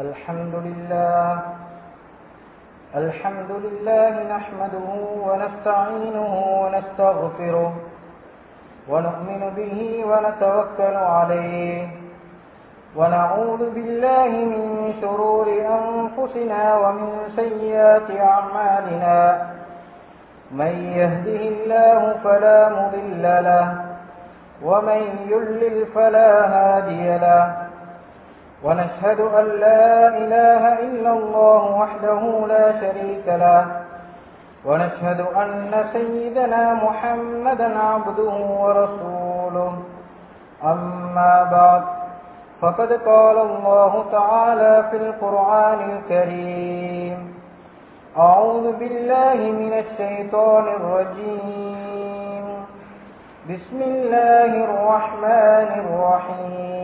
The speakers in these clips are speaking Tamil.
الحمد لله. الحمد لله نحمده ونستعينه ونستغفره ونؤمن به ونتوكل عليه. ونعوذ بالله من شرور أنفسنا ومن سيئات أعمالنا. من يهده الله فلا مضل له ومن يضلل فلا هادي له. ونشهد أن لا إله إلا الله وحده لا شريك له. ونشهد أن سيدنا محمدا عبده ورسوله. أما بعد فقد قال الله تعالى في القرآن الكريم أعوذ بالله من الشيطان الرجيم. بسم الله الرحمن الرحيم.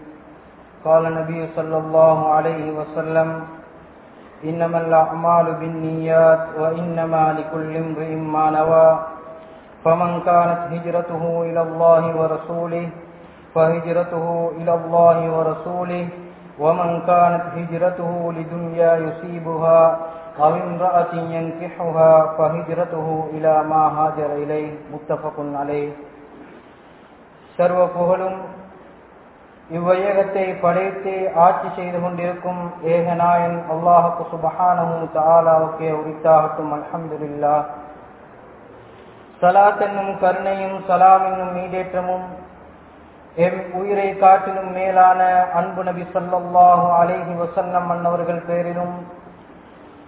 قال نبي صلى الله عليه وسلم، إنما الأعمال بالنيات وإنما لكل امرئ ما نوى. فمن كانت هجرته إلى الله ورسوله، فهجرته إلى الله ورسوله. ومن كانت هجرته لدنيا يصيبها أو امرأة ينكحها، فهجرته إلى ما هاجر إليه. متفق عليه. سروا فهلم இவ்வையகத்தை படைத்து ஆட்சி செய்து கொண்டிருக்கும் ஏகநாயன் அல்லாஹுக்கு சுபஹானவும் தாலாவுக்கே உரித்தாகட்டும் அல்ஹம்துலில்லா. சலாத் என்னும் கருணையும் சலாம் என்னும் மீடேற்றமும் எம் உயிரை காட்டிலும் மேலான அன்பு நபி சொல்லல்லாஹு அலைஹி வசல்லம் அன்னவர்கள் பேரிலும்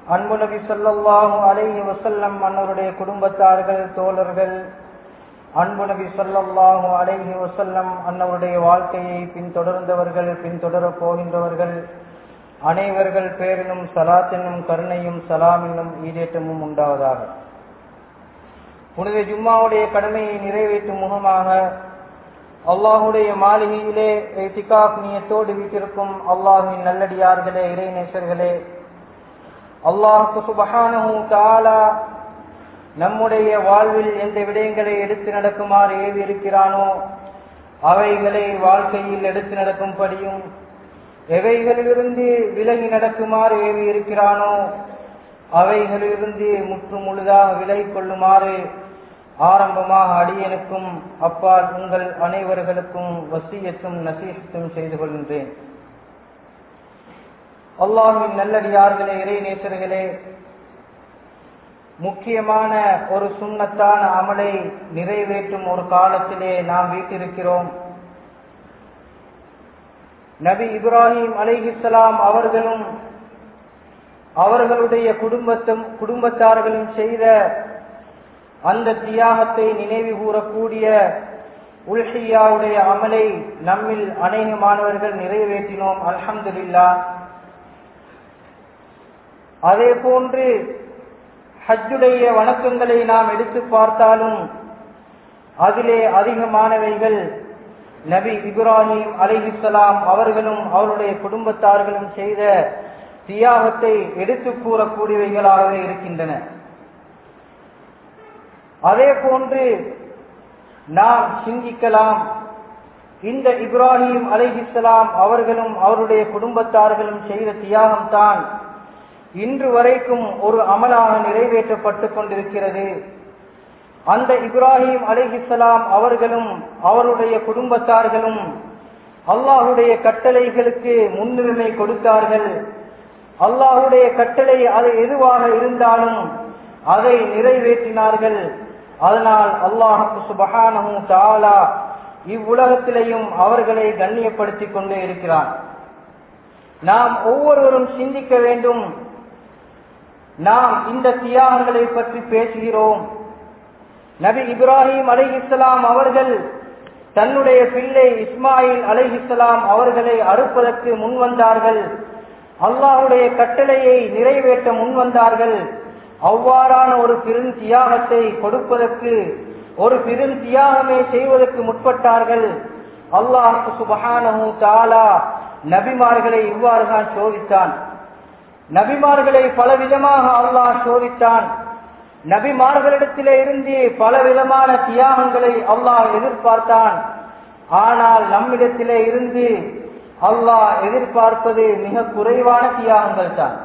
அன்பு நபி சொல்லல்லாஹு அலைஹி வசல்லம் மன்னருடைய குடும்பத்தார்கள் தோழர்கள் அன்பு நபி சொல்லாஹு அலைஹி வசல்லம் அன்னவருடைய வாழ்க்கையை பின்தொடர்ந்தவர்கள் பின்தொடரப் போகின்றவர்கள். அனைவர்கள் பேரிலும் சலாத் என்னும் கருணையும் சலாம் என்னும் ஈடேற்றமும் உண்டாவதாக. புனித ஜும்மாவுடைய கடமையை நிறைவேற்றும் முகமாக அல்லாஹுடைய மாளிகையிலே திகாப் நீயத்தோடு வீட்டிருக்கும் அல்லாஹின் நல்லடியார்களே இறைநேசர்களே அல்லாஹுக்கு சுபஹானஹு தாலா நம்முடைய வாழ்வில் எந்த விடயங்களை எடுத்து நடக்குமாறு ஏவி இருக்கிறானோ அவைகளை வாழ்க்கையில் எடுத்து நடக்கும்படியும் எவைகளிலிருந்து விலகி நடக்குமாறு ஏவி இருக்கிறானோ அவைகளிலிருந்து முற்று முழுதாக விலகி கொள்ளுமாறு ஆரம்பமாக அடியனுக்கும் அப்பால் உங்கள் அனைவர்களுக்கும் வசியத்தும் நசீகத்தும் செய்து கொள்கின்றேன். அல்லாஹின் நல்லடியார்களே இறை நேசர்களே முக்கியமான ஒரு சுண்ணத்தான அமலை நிறைவேற்றும் ஒரு காலத்திலே நாம் வீட்டிருக்கிறோம். நபி இப்ராஹிம் அலிஹிஸ்லாம் அவர்களும் அவர்களுடைய குடும்பத்தும் குடும்பத்தார்களும் செய்த அந்த தியாகத்தை நினைவு கூறக்கூடிய உல்ஹியாவுடைய அமலை நம்மில் அநேகமானவர்கள் நிறைவேற்றினோம் அல்ஹம்துல்லா அதே போன்று ஹஜ்ஜுடைய வணக்கங்களை நாம் எடுத்து பார்த்தாலும் அதிலே அதிகமானவைகள் நபி இப்ராஹிம் அலிஹிஸ்லாம் அவர்களும் அவருடைய குடும்பத்தார்களும் செய்த தியாகத்தை எடுத்து கூறக்கூடியவைகளாகவே இருக்கின்றன. அதே போன்று நாம் சிந்திக்கலாம். இந்த இப்ராஹிம் அலிஹிஸ்லாம் அவர்களும் அவருடைய குடும்பத்தார்களும் செய்த தியாகம்தான் இன்று வரைக்கும் ஒரு அமலாக நிறைவேற்றப்பட்டு கொண்டிருக்கிறது. அந்த இப்ராஹிம் அலிஹிசலாம் அவர்களும் அவருடைய குடும்பத்தார்களும் அல்லாஹுடைய கட்டளைகளுக்கு முன்னுரிமை கொடுத்தார்கள். அல்லாஹுடைய கட்டளை அது எதுவாக இருந்தாலும் அதை நிறைவேற்றினார்கள். அதனால் அல்லாஹு சுபஹானஹு தாலா இவ்வுலகத்திலையும் அவர்களை கண்ணியப்படுத்திக் கொண்டே இருக்கிறான். நாம் ஒவ்வொருவரும் சிந்திக்க வேண்டும். நாம் இந்த தியாகங்களை பற்றி பேசுகிறோம். நபி இப்ராஹிம் அலை இஸ்லாம் அவர்கள் தன்னுடைய பிள்ளை இஸ்மாயில் அலைஹிஸ்ஸலாம் அவர்களை அறுப்பதற்கு முன்வந்தார்கள் அல்லாஹுடைய கட்டளையை நிறைவேற்ற முன்வந்தார்கள் அவ்வாறான ஒரு பெரும் தியாகத்தை கொடுப்பதற்கு ஒரு பெரும் தியாகமே செய்வதற்கு முற்பட்டார்கள். அல்லாஹு சுபஹானஹு தாலா நபிமார்களை இவ்வாறு தான் சோதித்தான். நபிமார்களை பலவிதமாக அல்லாஹ் சோதித்தான். நபிமார்களிடத்திலே இருந்து பலவிதமான தியாகங்களை அல்லாஹ் எதிர்பார்த்தான். ஆனால் நம்மிடத்திலே இருந்து அல்லாஹ் எதிர்பார்ப்பது மிக குறைவான தியாகங்கள் தான்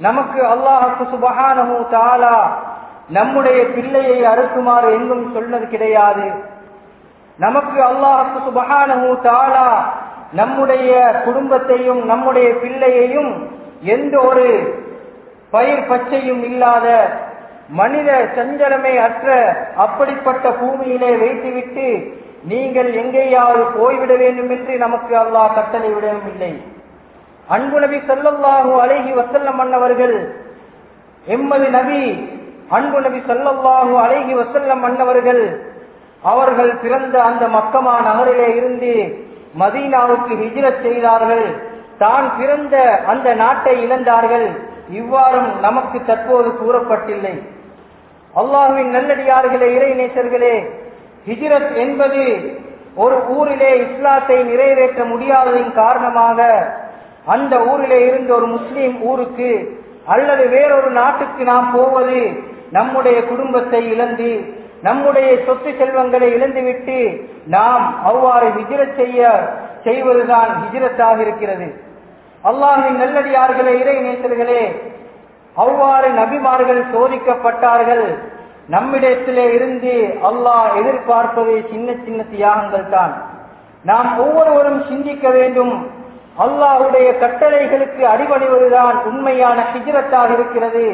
நமக்கு அல்லாஹுக்கு சுபஹானஹு தாலா நம்முடைய பிள்ளையை அறுக்குமாறு எங்கும் சொன்னது கிடையாது. நமக்கு அல்லாஹுக்கு சுபஹானஹு தாலா நம்முடைய குடும்பத்தையும் நம்முடைய பிள்ளையையும் எந்த ஒரு பயிர் பச்சையும் இல்லாத மனித சஞ்சலமே அற்ற அப்படிப்பட்ட பூமியிலே வைத்துவிட்டு நீங்கள் எங்கேயாவது போய்விட வேண்டும் என்று நமக்கு அல்லாஹ் கட்டளை விடவும் இல்லை. அன்பு நபி சொல்லல்லாஹு அழகி வசல்லம் மன்னவர்கள் எம்மது நபி அன்பு நபி சொல்லல்லாஹு அழகி வசல்லம் மன்னவர்கள் அவர்கள் பிறந்த அந்த மக்கமா நகரிலே இருந்து மதீனாவுக்கு ஹிஜ்ரத் செய்தார்கள். தான் பிறந்த அந்த நாட்டை இழந்தார்கள். இவ்வாறும் நமக்கு தற்போது கூறப்பட்டில்லை. அல்லாஹுவின் நல்லடியார்களே இறை நேசர்களே ஹிஜ்ரத் என்பது ஒரு ஊரிலே இஸ்லாத்தை நிறைவேற்ற முடியாததின் காரணமாக அந்த ஊரிலே இருந்து ஒரு முஸ்லீம் ஊருக்கு அல்லது வேறொரு நாட்டுக்கு நாம் போவது நம்முடைய குடும்பத்தை இழந்து நம்முடைய சொத்து செல்வங்களை இழந்துவிட்டு நாம் அவ்வாறு ஹிஜ்ரத் செய்ய செய்வதுதான் ஹிஜ்ரத்தாக இருக்கிறது. அல்லாஹின் நல்லடியார்களே இறை நேசர்களே அவ்வாறு நபிமார்கள் சோதிக்கப்பட்டார்கள். நம்மிடத்திலே இருந்து அல்லாஹ் எதிர்பார்ப்பது சின்ன சின்ன தியாகங்கள் தான். நாம் ஒவ்வொருவரும் சிந்திக்க வேண்டும். அல்லாஹுடைய கட்டளைகளுக்கு அடிபணிவதுதான் உண்மையான ஹிஜ்ரத்தாக இருக்கிறது.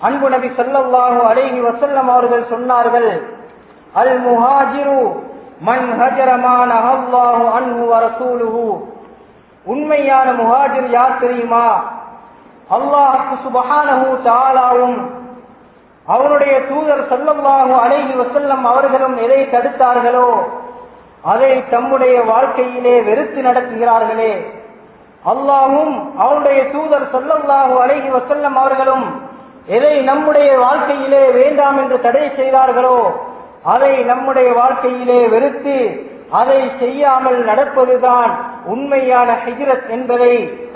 அன்பு நபி சொல்லல்லாஹு அழகி வசல்லம் அவர்கள் சொன்னார்கள் அல் முஹாஜிரு மன் ஹஜரமான அல்லாஹு அன்ஹு வரசூலுஹு உண்மையான முஹாஜிர் யார் தெரியுமா? அல்லாஹுக்கு சுபஹானஹு தாலாவும் அவருடைய தூதர் சொல்லல்லாஹு அலைஹி வசல்லம் அவர்களும் எதை தடுத்தார்களோ அதை தம்முடைய வாழ்க்கையிலே வெறுத்து நடத்துகிறார்களே. அல்லாவும் அவருடைய தூதர் சொல்லல்லாஹு அலைஹி வசல்லம் அவர்களும் எதை நம்முடைய வாழ்க்கையிலே வேண்டாம் என்று தடை செய்தார்களோ அதை நம்முடைய வாழ்க்கையிலே வெறுத்து அதை செய்யாமல் நடப்பதுதான் உண்மையான ஹிஜ்ரத் என்பதை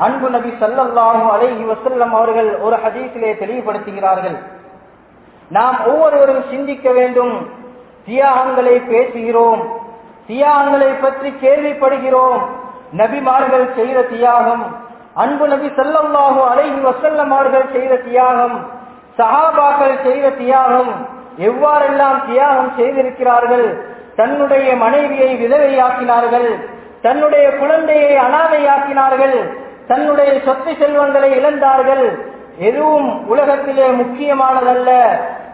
அன்பு நபி சல்லல்லாஹு அலைஹி வசல்லம் அவர்கள் ஒரு ஹதீஸிலே தெளிவுபடுத்துகிறார்கள். நாம் ஒவ்வொருவரும் சிந்திக்க வேண்டும். தியாகங்களை பேசுகிறோம். தியாகங்களை பற்றி கேள்விப்படுகிறோம். நபிமார்கள் செய்த தியாகம் அன்பு நபி சல்லல்லாஹு அலைஹி வசல்லம் அவர்கள் செய்த தியாகம் சஹாபாக்கள் செய்த தியாகம் எவ்வாறெல்லாம் தியாகம் செய்திருக்கிறார்கள் தன்னுடைய மனைவியை விதவையாக்கினார்கள் தன்னுடைய குழந்தையை அனாதையாக்கினார்கள். தன்னுடைய சொத்து செல்வங்களை இழந்தார்கள். எதுவும் உலகத்திலே முக்கியமானதல்ல.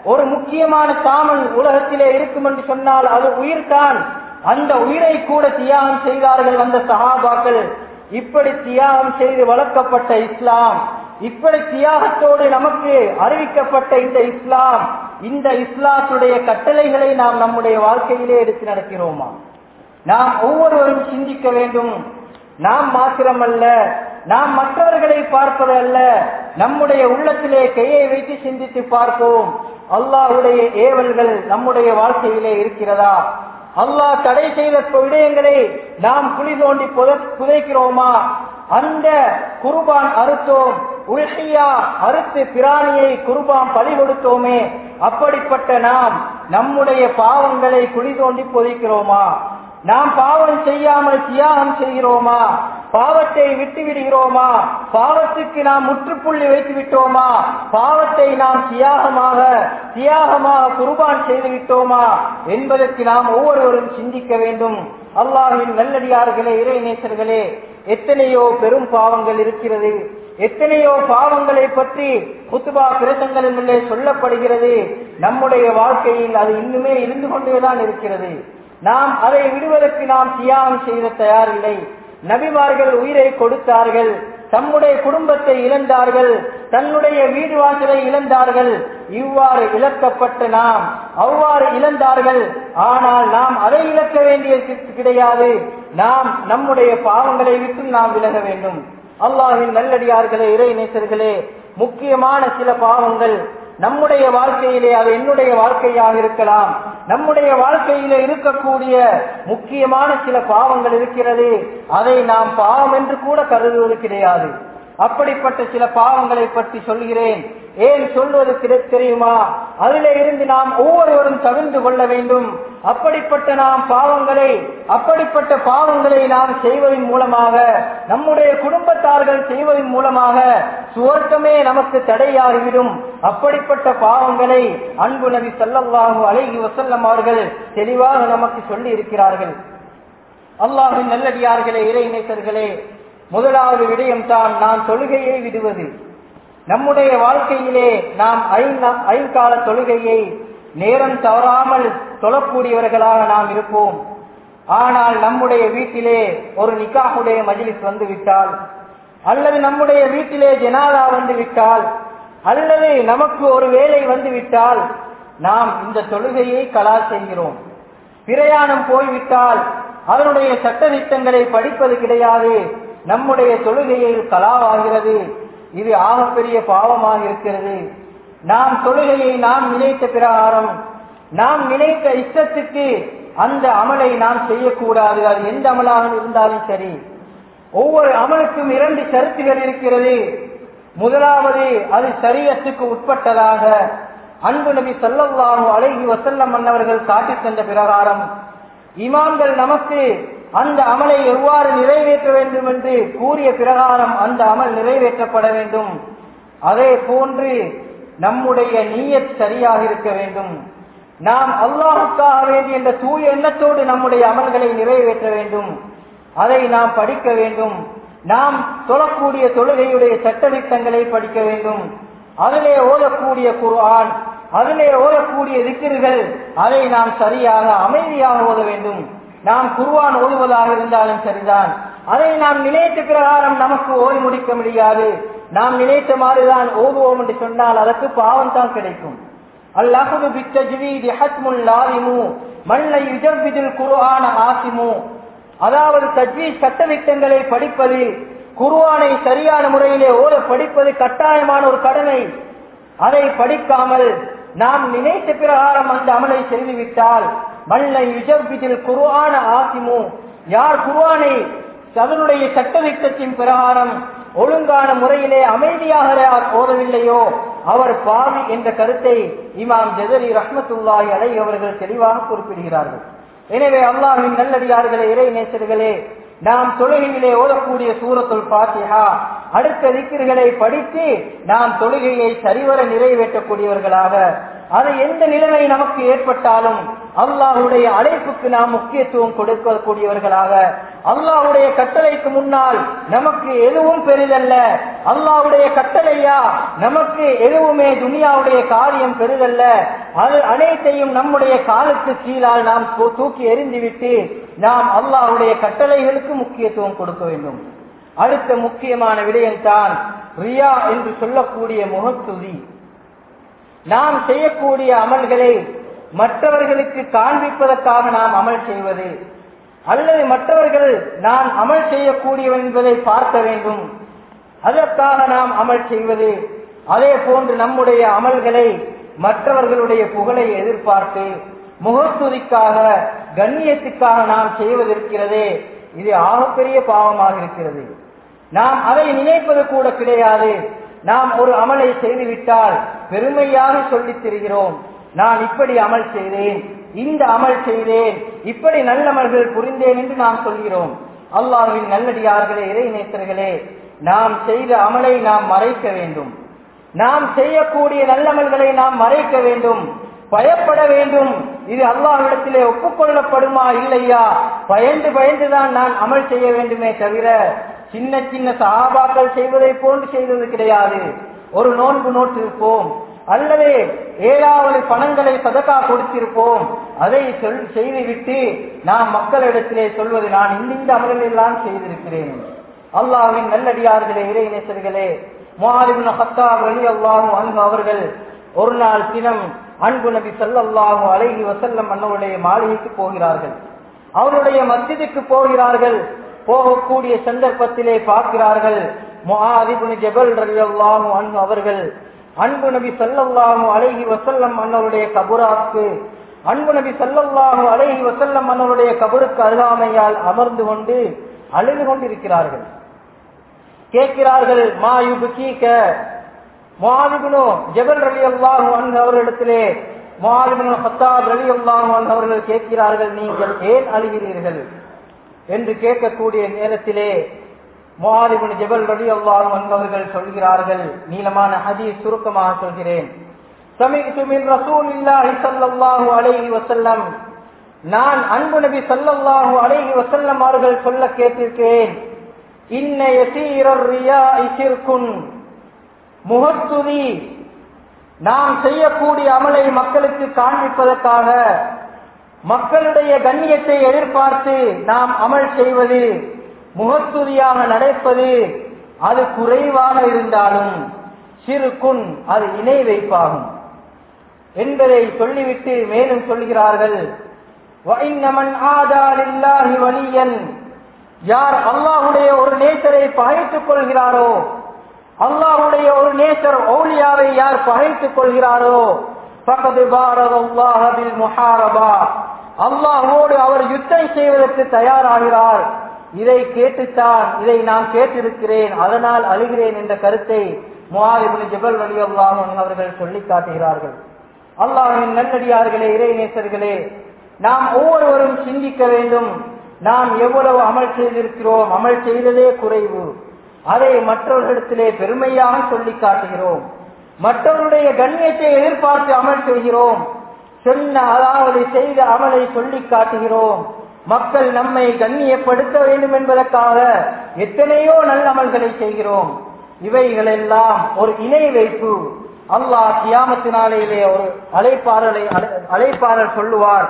ஒரு முக்கியமான சாமன் உலகத்திலே இருக்கும் என்று சொன்னால் அது உயிர்தான். அந்த உயிரை கூட தியாகம் செய்தார்கள் அந்த சஹாபாக்கள். இப்படி தியாகம் செய்து வளர்க்கப்பட்ட இஸ்லாம். இப்படி தியாகத்தோடு நமக்கு அறிவிக்கப்பட்ட இந்த இஸ்லாம். இந்த இஸ்லாத்துடைய கட்டளைகளை நாம் நம்முடைய வாழ்க்கையிலே எடுத்து நடக்கிறோமா? நாம் ஒவ்வொருவரும் சிந்திக்க வேண்டும். நாம் மாத்திரமல்ல நாம் மற்றவர்களை பார்ப்பது அல்ல நம்முடைய உள்ளத்திலே கையை வைத்து சிந்தித்து பார்ப்போம். அல்லாஹுடைய ஏவல்கள் நம்முடைய வாழ்க்கையிலே இருக்கிறதா? அல்லாஹ் தடை செய்த விடயங்களை நாம் குழி தோண்டி புதைக்கிறோமா? அந்த குருபான் அறுத்தோம். உள்கையா அறுத்து பிராணியை குருபான் பலி கொடுத்தோமே. அப்படிப்பட்ட நாம் நம்முடைய பாவங்களை குழி தோண்டி புதைக்கிறோமா? நாம் பாவம் செய்யாமல் தியாகம் செய்கிறோமா? பாவத்தை விட்டு விடுகிறோமா? பாவத்துக்கு நாம் முற்றுப்புள்ளி வைத்து விட்டோமா? பாவத்தை நாம் தியாகமாக தியாகமாக குருபான் செய்து விட்டோமா? என்பதற்கு நாம் ஒவ்வொருவரும் சிந்திக்க வேண்டும். அல்லாஹின் நல்லடியார்களே இறைநேசர்களே எத்தனையோ பெரும் பாவங்கள் இருக்கிறது. எத்தனையோ பாவங்களை பற்றி குத்துபா உள்ளே சொல்லப்படுகிறது. நம்முடைய வாழ்க்கையில் அது இன்னுமே இருந்து கொண்டேதான் இருக்கிறது. நாம் அதை விடுவதற்கு நாம் தியாகம் செய்த தயாரில்லை. நபிமார்கள் உயிரை கொடுத்தார்கள். தம்முடைய குடும்பத்தை இழந்தார்கள். தன்னுடைய வீடு வாசலை இழந்தார்கள். இவ்வாறு இழக்கப்பட்ட நாம் அவ்வாறு இழந்தார்கள். ஆனால் நாம் அதை இழக்க வேண்டிய கிடையாது. நாம் நம்முடைய பாவங்களை விட்டு நாம் விலக வேண்டும். அல்லாஹின் நல்லடியார்களே இறை நேசர்களே முக்கியமான சில பாவங்கள் நம்முடைய வாழ்க்கையிலே அது என்னுடைய வாழ்க்கையாக இருக்கலாம். நம்முடைய வாழ்க்கையில இருக்கக்கூடிய முக்கியமான சில பாவங்கள் இருக்கிறது. அதை நாம் பாவம் என்று கூட கருதுவது கிடையாது. அப்படிப்பட்ட சில பாவங்களை பற்றி சொல்கிறேன். ஏன் சொல்வது தெரியுமா? அதில இருந்து நாம் ஒவ்வொருவரும் தவிர்ந்து கொள்ள வேண்டும். அப்படிப்பட்ட நாம் பாவங்களை அப்படிப்பட்ட பாவங்களை நாம் செய்வதன் மூலமாக நம்முடைய குடும்பத்தார்கள் செய்வதன் மூலமாக சுவர்க்கமே நமக்கு தடையாகிவிடும். அப்படிப்பட்ட பாவங்களை அன்பு நபி சல்லாஹூ அலைஹி வசல்லம் அவர்கள் தெளிவாக நமக்கு சொல்லி இருக்கிறார்கள் அல்லாஹின் நல்லடியார்களே இறை இணைத்தர்களே முதலாவது விடயம் தான் நான் தொழுகையை விடுவது. நம்முடைய வாழ்க்கையிலே நாம் ஐநா- ஐங்கால தொழுகையை நேரம் தவறாமல் தொழக்கூடியவர்களாக நாம் இருப்போம். ஆனால் நம்முடைய வீட்டிலே ஒரு நிக்காஹுடைய மஜிலிஸ் வந்து விட்டால் அல்லது நம்முடைய வீட்டிலே ஜனாதா வந்து விட்டால் அல்லது நமக்கு ஒரு வேலை வந்து விட்டால் நாம் இந்த தொழுகையை கலா செய்கிறோம். பிரயாணம் போய்விட்டால் அதனுடைய சட்ட திட்டங்களை படிப்பது கிடையாது. நம்முடைய தொழுகையில் கலாவாகிறது. இது ஆகப்பெரிய பாவமாக இருக்கிறது. நாம் தொழுகையை நாம் நினைத்த பிரகாரம் நாம் நினைத்த இஷ்டத்துக்கு அந்த அமலை நாம் செய்யக்கூடாது. அது எந்த அமலாக இருந்தாலும் சரி. ஒவ்வொரு அமலுக்கும் இரண்டு கருத்துகள் இருக்கிறது. முதலாவது அது சரியத்துக்கு உட்பட்டதாக அன்பு நபி ஸல்லல்லாஹு அழகி வசல்லம் மன்னவர்கள் காட்டி தந்த பிரகாரம். இமாம்கள் நமக்கு அந்த அமலை எவ்வாறு நிறைவேற்ற வேண்டும் என்று கூறிய பிரகாரம் அந்த அமல் நிறைவேற்றப்பட வேண்டும். அதே போன்று நம்முடைய நீயத் சரியாக இருக்க வேண்டும். நாம் அல்லாஹுக்காக வேண்டி என்ற தூய எண்ணத்தோடு நம்முடைய அமல்களை நிறைவேற்ற வேண்டும். அதை நாம் படிக்க வேண்டும். நாம் தொழக்கூடிய தொழுகையுடைய சட்டதிட்டங்களை படிக்க வேண்டும். அதிலே ஓதக்கூடிய குர்ஆன் அதிலே ஓதக்கூடிய திக்கிர்கள் அதை நாம் சரியாக அமைதியாக ஓத வேண்டும். நாம் குருவான் ஓதுவதாக இருந்தாலும் சரிதான். அதை நாம் நினைத்த பிரகாரம் நமக்கு ஓய் முடிக்க முடியாது. நாம் நினைத்த மாதிரிதான் ஓதுவோம் என்று சொன்னால் அதற்கு பாவம் தான் கிடைக்கும். அல்லாஹு பித்தஜ்வீதி ஹத்முல் லாரிமு மல்லை யுஜவ்விதில் குருவான ஆசிமு அதாவது தஜ்வி சட்டதிட்டங்களை படிப்பது குருவானை சரியான முறையிலே ஓத படிப்பது கட்டாயமான ஒரு கடமை. அதை படிக்காமல் நாம் நினைத்த பிரகாரம் அந்த அமலை செய்துவிட்டால் மண்ணை யுஜவ்விதில் குருவான ஆசிமு. யார் குருவானை அதனுடைய சட்டத்திட்டத்தின் பிரகாரம் ஒழுங்கான முறையிலே அமைதியாக யார் ஓதவில்லையோ அவர் பாவி என்ற கருத்தை இமாம் ஜெதரி ரஹ்மத்துல்லாஹி அலை அவர்கள் தெளிவாக குறிப்பிடுகிறார்கள். எனவே அல்லாஹின் நல்லடியார்களே இறை நேசர்களே நாம் தொழுகையிலே ஓதக்கூடிய சூரத்துல் பாத்தியா அடுத்த திக்கிர்களை படித்து நாம் தொழுகையை சரிவர நிறைவேற்றக்கூடியவர்களாக. அது எந்த நிலைமை நமக்கு ஏற்பட்டாலும் அல்லாஹுடைய அழைப்புக்கு நாம் முக்கியத்துவம் கொடுக்கக்கூடியவர்களாக. அல்லாஹுடைய கட்டளைக்கு முன்னால் நமக்கு எதுவும் பெரிதல்ல. அல்லாஹுடைய கட்டளையா? நமக்கு எதுவுமே துனியாவுடைய காரியம் பெரிதல்ல. அது அனைத்தையும் நம்முடைய காலுக்கு கீழால் நாம் தூ- தூக்கி எறிந்துவிட்டு நாம் அல்லாஹுடைய கட்டளைகளுக்கு முக்கியத்துவம் கொடுக்க வேண்டும். அடுத்த முக்கியமான விடயம்தான் ரியா என்று சொல்லக்கூடிய முகத்துதி. நாம் செய்யக்கூடிய அமல்களை மற்றவர்களுக்கு காண்பிப்பதற்காக நாம் அமல் செய்வது அல்லது மற்றவர்கள் நான் அமல் செய்யக்கூடியவன் என்பதை பார்க்க வேண்டும். அதற்காக நாம் அமல் செய்வது அதே போன்று நம்முடைய அமல்களை மற்றவர்களுடைய புகழை எதிர்பார்த்து முகத்துதிக்காக கண்ணியத்துக்காக நாம் செய்வதற்கிறதே இது ஆகப்பெரிய பாவமாக இருக்கிறது. நாம் அதை நினைப்பது கூட கிடையாது. நாம் ஒரு அமலை செய்துவிட்டால் பெருமையாக சொல்லித் தருகிறோம். நான் இப்படி அமல் செய்தேன் இந்த அமல் செய்தேன் இப்படி நல்லமல்கள் புரிந்தேன் என்று நாம் சொல்கிறோம். அல்லாஹின் நல்லடியார்களே இறை நேசர்களே நாம் செய்த அமலை நாம் மறைக்க வேண்டும். நாம் செய்யக்கூடிய நல்லமல்களை நாம் மறைக்க வேண்டும். பயப்பட வேண்டும். இது அல்லாஹ்விடத்திலே ஒப்புக்கொள்ளப்படுமா இல்லையா? பயந்து பயந்துதான் நான் அமல் செய்ய வேண்டுமே தவிர சின்ன சின்ன சகாபாக்கள் செய்வதை போன்று செய்வது கிடையாது. ஒரு நோன்பு நோட்டிருப்போம் அல்லது ஏழாவது பணங்களை சதக்கா கொடுத்திருப்போம். அதை சொல் செய்துவிட்டு நாம் மக்களிடத்திலே சொல்வது நான் இந்த இந்த அமல்கள் செய்திருக்கிறேன். அல்லாஹ்வின் நல்லடியார்களே இறை நேசர்களே முஹாரிபின் ஹத்தாப் அலி அல்லாஹும் அன்பு அவர்கள் ஒரு நாள் தினம் அன்பு நபி ஸல்லல்லாஹு அழகி வசல்லம் அன்னவருடைய மாளிகைக்கு போகிறார்கள். அவருடைய மஸ்ஜிதுக்கு போகிறார்கள். போகக்கூடிய சந்தர்ப்பத்திலே பார்க்கிறார்கள். முஆதிபுன் ஜபல் ரலியல்லாஹு அன்பு அவர்கள் அன்பு நபி ஸல்லல்லாஹு அழகி வசல்லம் அன்னவருடைய கபுராக்கு அன்பு நபி சல்லல்லாஹு அழகி வசல்லம் அன்னவருடைய கபருக்கு அருகாமையால் அமர்ந்து கொண்டு அழுது கொண்டிருக்கிறார்கள். கேட்கிறார்கள் மா யுபுகீக? முஆதிபுனு ஜபல் ரலியல்லாஹு அன்ஹு அவர்களிடத்திலே முஆதிபுனு ஹத்தாப் ரலியல்லாஹு அன்ஹு அவர்கள் கேட்கிறார்கள் நீங்கள் ஏன் அழுகிறீர்கள்? என்று கேட்கக்கூடிய நேரத்திலே முஆதிபுன் ஜபல் ரலியல்லாஹு அன்ஹு அவர்கள் சொல்கிறார்கள் நீளமான ஹதீஸ் சுருக்கமாக சொல்கிறேன். சமிஅத்து மின் ரசூலில்லாஹி சல்லாஹு அலைஹி வசல்லம் நான் அன்பு நபி சல்லாஹு அலைஹி வசல்லம் அவர்கள் சொல்ல கேட்டிருக்கிறேன். இன்ன யசீரர் ரியா ஷிர்குன் முகத்துதி நாம் செய்யக்கூடிய அமலை மக்களுக்கு காண்பிப்பதற்காக மக்களுடைய கண்ணியத்தை எதிர்பார்த்து நாம் அமல் செய்வது முகத்துதியாக நடப்பது அது குறைவாக இருந்தாலும் சிறுகுன் அது இணை வைப்பாகும். என்பதை சொல்லிவிட்டு மேலும் சொல்கிறார்கள் யார் அல்லாஹுடைய ஒரு நேசரை பகைத்துக் கொள்கிறாரோ அல்லாஹுடைய ஒரு நேசர் ஓலியாவை யார் பகைத்துக் கொள்கிறாரோ பக்கத்து பாரதில் முஹாரபா. அல்லாஹோடு அவர் யுத்தம் செய்வதற்கு தயாராகிறார். இதை கேட்டுத்தான் இதை நான் கேட்டிருக்கிறேன் அதனால் அழுகிறேன் என்ற கருத்தை முஹாரிபுல் ஜபல் அலி அவர்கள் சொல்லி காட்டுகிறார்கள். அல்லாஹின் நல்லடியார்களே இறைநேசர்களே நாம் ஒவ்வொருவரும் சிந்திக்க வேண்டும். நாம் எவ்வளவு அமல் செய்திருக்கிறோம் அமல் செய்ததே குறைவு. அதை மற்றவர்களிடத்திலே பெருமையாக சொல்லி காட்டுகிறோம். மற்றவருடைய கண்ணியத்தை எதிர்பார்த்து அமல் செய்கிறோம். சொன்ன அதாவது செய்த அமலை சொல்லி காட்டுகிறோம். மக்கள் நம்மை கண்ணியப்படுத்த வேண்டும் என்பதற்காக எத்தனையோ நல்ல அமல்களை செய்கிறோம். இவைகளெல்லாம் ஒரு இணை வைப்பு. அல்லாஹ் கியாமத்தினாலேயே ஒரு அழைப்பாளரை அழைப்பாளர் சொல்லுவார்.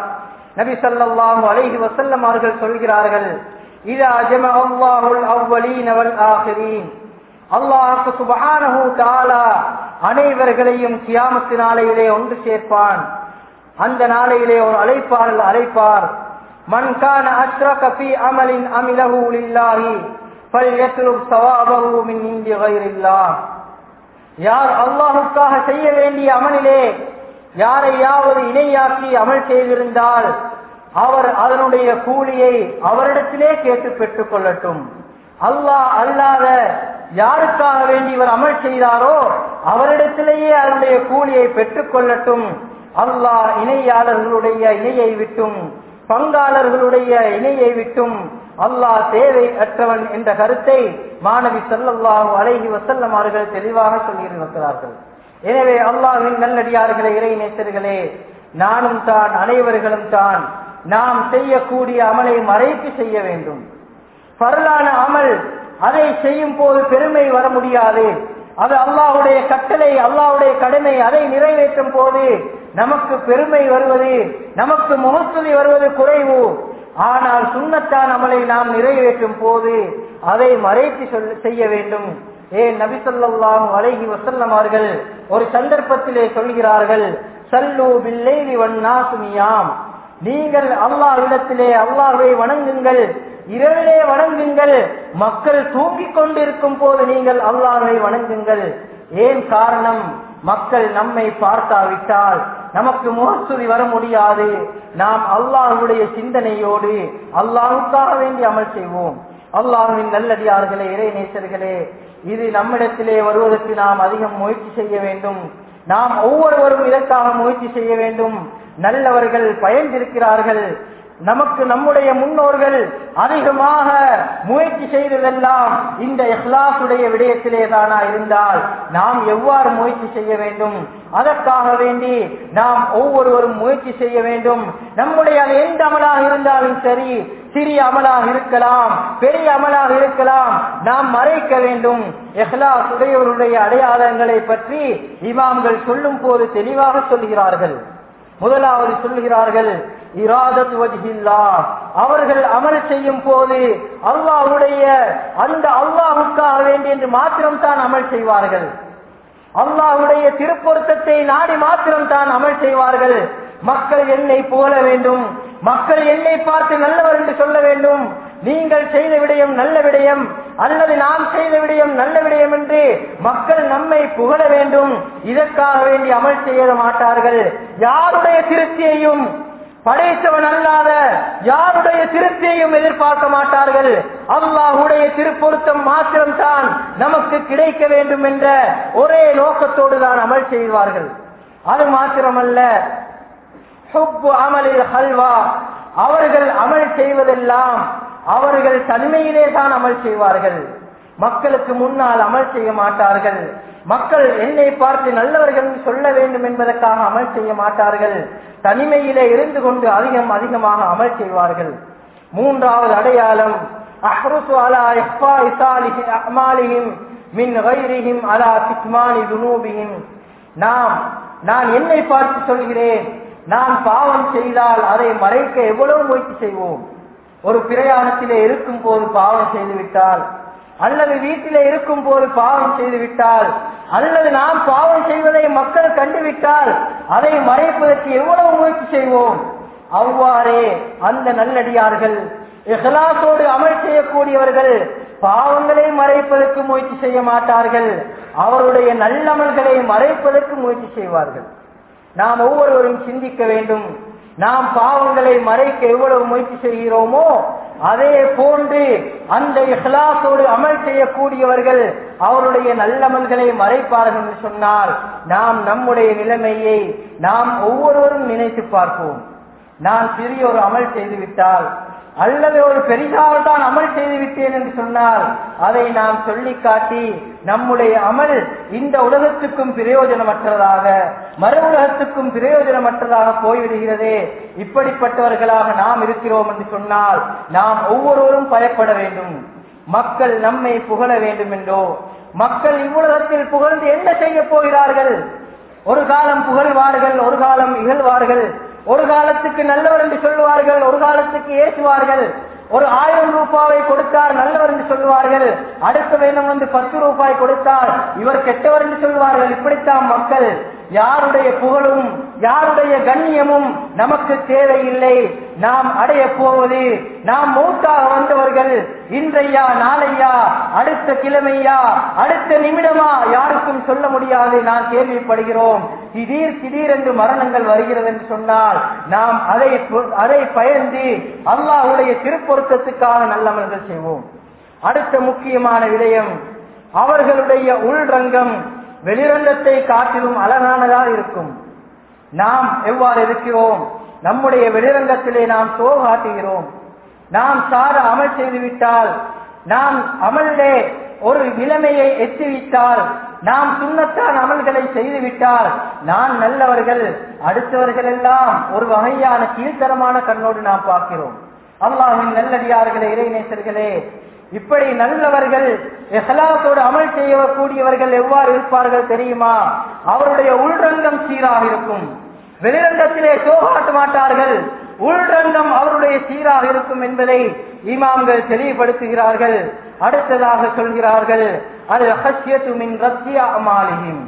நபி ஸல்லல்லாஹு அலைஹி வசல்லம் அவர்கள் சொல்கிறார்கள் இதா ஜமஅ அல்லாஹுல் அவ்வலீன வல் ஆகிரீன் அல்லாஹ் சுப்ஹானஹு தஆலா அனைவர்களையும் கியாமத்து நாளையிலே ஒன்று சேர்ப்பான். அந்த நாளையிலே ஒரு அழைப்பாளர் அழைப்பார். மன்கான கான அஷ்ரக ஃபீ அமலின் அமிலஹு லில்லாஹி ஃபல்யத்லுப் ஸவாபஹு மின் இன்தி கைரில்லாஹ். யார் அல்லாஹுக்காக செய்ய வேண்டிய அமலிலே யாரையாவது இணையாக்கி அமல் செய்திருந்தால் அவர் அதனுடைய கூலியை அவரிடத்திலே கேட்டு பெற்றுக் கொள்ளட்டும். அல்லாஹ் அல்லாத யாருக்காக வேண்டி இவர் அமல் செய்தாரோ அவரிடத்திலேயே அதனுடைய கூலியை பெற்றுக் கொள்ளட்டும். அல்லாஹ் இணையாளர்களுடைய இணையை விட்டும் பங்காளர்களுடைய இணையை விட்டும் அல்லாஹ் தேவை அற்றவன் என்ற கருத்தை மாணவி சல்லல்லாஹு அழகி வசல்லம் அவர்கள் தெளிவாக சொல்லியிருக்கிறார்கள். எனவே அல்லாஹின் நல்லடியார்களே இறை நேசர்களே நானும் தான் அனைவர்களும் தான் நாம் செய்யக்கூடிய அமலை மறைத்து செய்ய வேண்டும். பரலான அமல் அதை செய்யும் போது பெருமை வர முடியாது. அது அல்லாஹுடைய கட்டளை அல்லாஹுடைய கடமை அதை நிறைவேற்றும் போது நமக்கு பெருமை வருவது நமக்கு முகத்துதி வருவது குறைவு. ஆனால் சுண்ணத்தான் அமலை நாம் நிறைவேற்றும் போது அதை மறைத்து சொல் செய்ய வேண்டும். ஏன் நபி சொல்லாஹு வசல்லமார்கள் ஒரு சந்தர்ப்பத்திலே சொல்கிறார்கள் சல்லூ பில்லை வண்ணா சுமியாம் நீங்கள் அல்லாஹ்விடத்திலே அல்லாஹ்வை வணங்குங்கள் இரவிலே வணங்குங்கள் மக்கள் தூங்கிக் கொண்டிருக்கும் போது நீங்கள் அல்லாஹ்வை வணங்குங்கள். ஏன் காரணம்? மக்கள் நம்மை பார்த்தாவிட்டால் நமக்கு முகஸ்துதி வர முடியாது. நாம் அல்லாஹுடைய சிந்தனையோடு அல்லாஹுக்காக வேண்டி அமல் செய்வோம். அல்லாஹுவின் நல்லடியார்களே இறை நேசர்களே இது நம்மிடத்திலே வருவதற்கு நாம் அதிகம் முயற்சி செய்ய வேண்டும். நாம் ஒவ்வொருவரும் இதற்காக முயற்சி செய்ய வேண்டும். நல்லவர்கள் பயந்திருக்கிறார்கள். நமக்கு நம்முடைய முன்னோர்கள் அதிகமாக முயற்சி செய்ததெல்லாம் இந்த இஹ்லாசுடைய விடயத்திலே தானா இருந்தால் நாம் எவ்வாறு முயற்சி செய்ய வேண்டும்? அதற்காக வேண்டி நாம் ஒவ்வொருவரும் முயற்சி செய்ய வேண்டும். நம்முடைய அது எந்த அமலாக இருந்தாலும் சரி சிறிய அமலாக இருக்கலாம் பெரிய அமலாக இருக்கலாம் நாம் மறைக்க வேண்டும். எஹ்லாஸ் உடையவருடைய அடையாளங்களை பற்றி இமாம்கள் சொல்லும் போது தெளிவாக சொல்கிறார்கள். முதலாவது சொல்கிறார்கள் இராதத் வஜ்ஹில்லா அவர்கள் அமல் செய்யும் போது அல்லாஹுடைய அந்த அல்லாஹுக்காக வேண்டி என்று மாத்திரம் தான் அமல் செய்வார்கள். அல்லாஹுடைய திருப்பொருத்தத்தை நாடி மாத்திரம் தான் அமல் செய்வார்கள். மக்கள் என்னை புகழ வேண்டும். மக்கள் என்னை பார்த்து நல்லவர் என்று சொல்ல வேண்டும். நீங்கள் செய்த விடயம் நல்ல விடயம். அல்லது நாம் செய்த விடயம் நல்ல விடயம் என்று மக்கள் நம்மை புகழ வேண்டும். இதற்காக வேண்டி அமல் செய்ய மாட்டார்கள். யாருடைய திருப்தியையும் படைத்தவன் அல்லாத யாருடைய திருப்தியையும் எதிர்பார்க்க மாட்டார்கள். அல்லாஹுடைய திருப்பொருத்தம் மாத்திரம்தான் நமக்கு கிடைக்க வேண்டும் என்ற ஒரே நோக்கத்தோடு தான் அமல் செய்வார்கள். அது மாத்திரமல்ல அமலில் ஹல்வா. அவர்கள் அமல் செய்வதெல்லாம் அவர்கள் தனிமையிலே தான் அமல் செய்வார்கள். மக்களுக்கு முன்னால் அமல் செய்ய மாட்டார்கள். மக்கள் என்னை பார்த்து நல்லவர்கள் சொல்ல வேண்டும் என்பதற்காக அமல் செய்ய மாட்டார்கள். தனிமையிலே இருந்து கொண்டு அதிகம் அதிகமாக அமல் செய்வார்கள். மூன்றாவது அடையாளம் அலா மின் அலா நாம் நான் என்னை பார்த்து சொல்கிறேன் நான் பாவம் செய்தால் அதை மறைக்க எவ்வளவு முயற்சி செய்வோம்? ஒரு பிரயாணத்திலே இருக்கும் போது பாவம் செய்து விட்டால் அல்லது வீட்டிலே இருக்கும் போது பாவம் செய்து விட்டால் அல்லது நாம் பாவம் செய்வதை மக்கள் கண்டுவிட்டால் அதை மறைப்பதற்கு எவ்வளவு முயற்சி செய்வோம்? அவ்வாறே அந்த நல்லடியார்கள் இஹ்லாசோடு அமல் செய்யக்கூடியவர்கள் பாவங்களை மறைப்பதற்கு முயற்சி செய்ய மாட்டார்கள். அவருடைய நல்லமல்களை மறைப்பதற்கு முயற்சி செய்வார்கள். நாம் ஒவ்வொருவரும் சிந்திக்க வேண்டும். நாம் பாவங்களை மறைக்க எவ்வளவு முயற்சி செய்கிறோமோ அதே போன்று அந்த இஹ்லாசோடு அமல் செய்யக்கூடியவர்கள் அவருடைய நல்லமல்களை மறைப்பார்கள் என்று சொன்னால் நாம் நம்முடைய நிலைமையை நாம் ஒவ்வொருவரும் நினைத்து பார்ப்போம். நான் சிறிய ஒரு அமல் செய்துவிட்டால் அல்லது ஒரு பெரிதாக தான் அமல் செய்து விட்டேன் என்று சொன்னால் அதை நாம் சொல்லி காட்டி நம்முடைய அமல் இந்த உலகத்துக்கும் பிரயோஜனமற்றதாக மறு உலகத்துக்கும் பிரயோஜனமற்றதாக போய்விடுகிறதே. இப்படிப்பட்டவர்களாக நாம் இருக்கிறோம் என்று சொன்னால் நாம் ஒவ்வொருவரும் பயப்பட வேண்டும். மக்கள் நம்மை புகழ வேண்டும் என்றோ மக்கள் இவ்வுலகத்தில் புகழ்ந்து என்ன செய்ய போகிறார்கள்? ஒரு காலம் புகழ்வார்கள் ஒரு காலம் இகழ்வார்கள். ஒரு காலத்துக்கு நல்லவர் என்று சொல்லுவார்கள் ஒரு காலத்துக்கு ஏசுவார்கள். ஒரு ஆயிரம் ரூபாவை கொடுத்தார் நல்லவர் என்று சொல்லுவார்கள். அடுத்த வேணும் வந்து பத்து ரூபாய் கொடுத்தார். இவர் கெட்டவர் என்று சொல்லுவார்கள். இப்படித்தான் மக்கள். யாருடைய புகழும் யாருடைய கண்ணியமும் நமக்கு தேவையில்லை. நாம் அடைய போவது நாம் மூத்தாக வந்தவர்கள் இன்றையா நாளையா அடுத்த கிழமையா அடுத்த நிமிடமா யாருக்கும் சொல்ல முடியாது. நான் கேள்விப்படுகிறோம். திடீர் திடீர் என்று மரணங்கள் வருகிறது என்று சொன்னால் நாம் அதை அதை பயந்து அல்லாஹுடைய திருப்பொருத்தத்துக்காக நல்லமல்கள் செய்வோம். அடுத்த முக்கியமான விடயம் அவர்களுடைய உள்ரங்கம் வெளிரங்கத்தை காட்டிலும் அழகானதா இருக்கும். நாம் எவ்வாறு இருக்கிறோம்? நம்முடைய வெளிரங்கத்திலே நாம் சோகாட்டுகிறோம் நாம் சார அமல் செய்துவிட்டால் நாம் அமலிலே ஒரு நிலைமையை எத்திவிட்டால் நாம் சுண்ணத்தான் அமல்களை செய்துவிட்டால் நான் நல்லவர்கள் அடுத்தவர்கள் எல்லாம் ஒரு வகையான கீழ்த்தரமான கண்ணோடு நாம் பார்க்கிறோம். அல்லாஹின் நல்லடியார்களே இறைநேசர்களே இப்படி நல்லவர்கள் எஹலாத்தோடு அமல் செய்யக்கூடியவர்கள் எவ்வாறு இருப்பார்கள் தெரியுமா? அவருடைய உள்ரங்கம் சீராக இருக்கும். வெளிரங்கத்திலே சோகாட்ட மாட்டார்கள். உள்ரங்கம் அவருடைய சீராக இருக்கும் என்பதை இமாம்கள் தெளிவுபடுத்துகிறார்கள். அடுத்ததாக சொல்கிறார்கள் அது ரகசியத்துமின் ரத்தியா அமாலியும்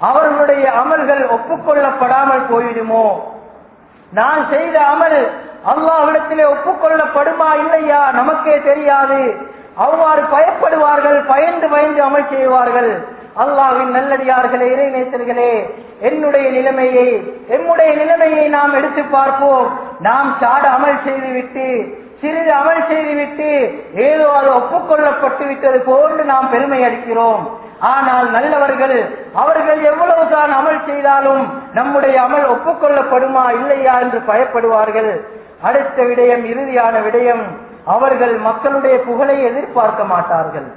அவர்களுடைய அமல்கள் ஒப்புக்கொள்ளப்படாமல் போயிடுமோ? நான் செய்த அமல் அல்லாஹ்விடத்திலே ஒப்புக்கொள்ளப்படுமா இல்லையா? நமக்கே தெரியாது. அவ்வாறு பயப்படுவார்கள் பயந்து பயந்து அமல் செய்வார்கள். அல்லாவின் நல்லடியார்களே இறைநேசர்களே என்னுடைய நிலைமையை எம்முடைய நிலைமையை நாம் எடுத்து பார்ப்போம். நாம் சாட அமல் செய்துவிட்டு சிறிது அமல் செய்துவிட்டு ஏதோ அது ஒப்புக்கொள்ளப்பட்டு விட்டது போன்று நாம் பெருமை அளிக்கிறோம். ஆனால் நல்லவர்கள் அவர்கள் எவ்வளவுதான் அமல் செய்தாலும் நம்முடைய அமல் ஒப்புக்கொள்ளப்படுமா இல்லையா என்று பயப்படுவார்கள். அடுத்த விடயம் இறுதியான விடயம் அவர்கள் மக்களுடைய புகழை எதிர்பார்க்க மாட்டார்கள்.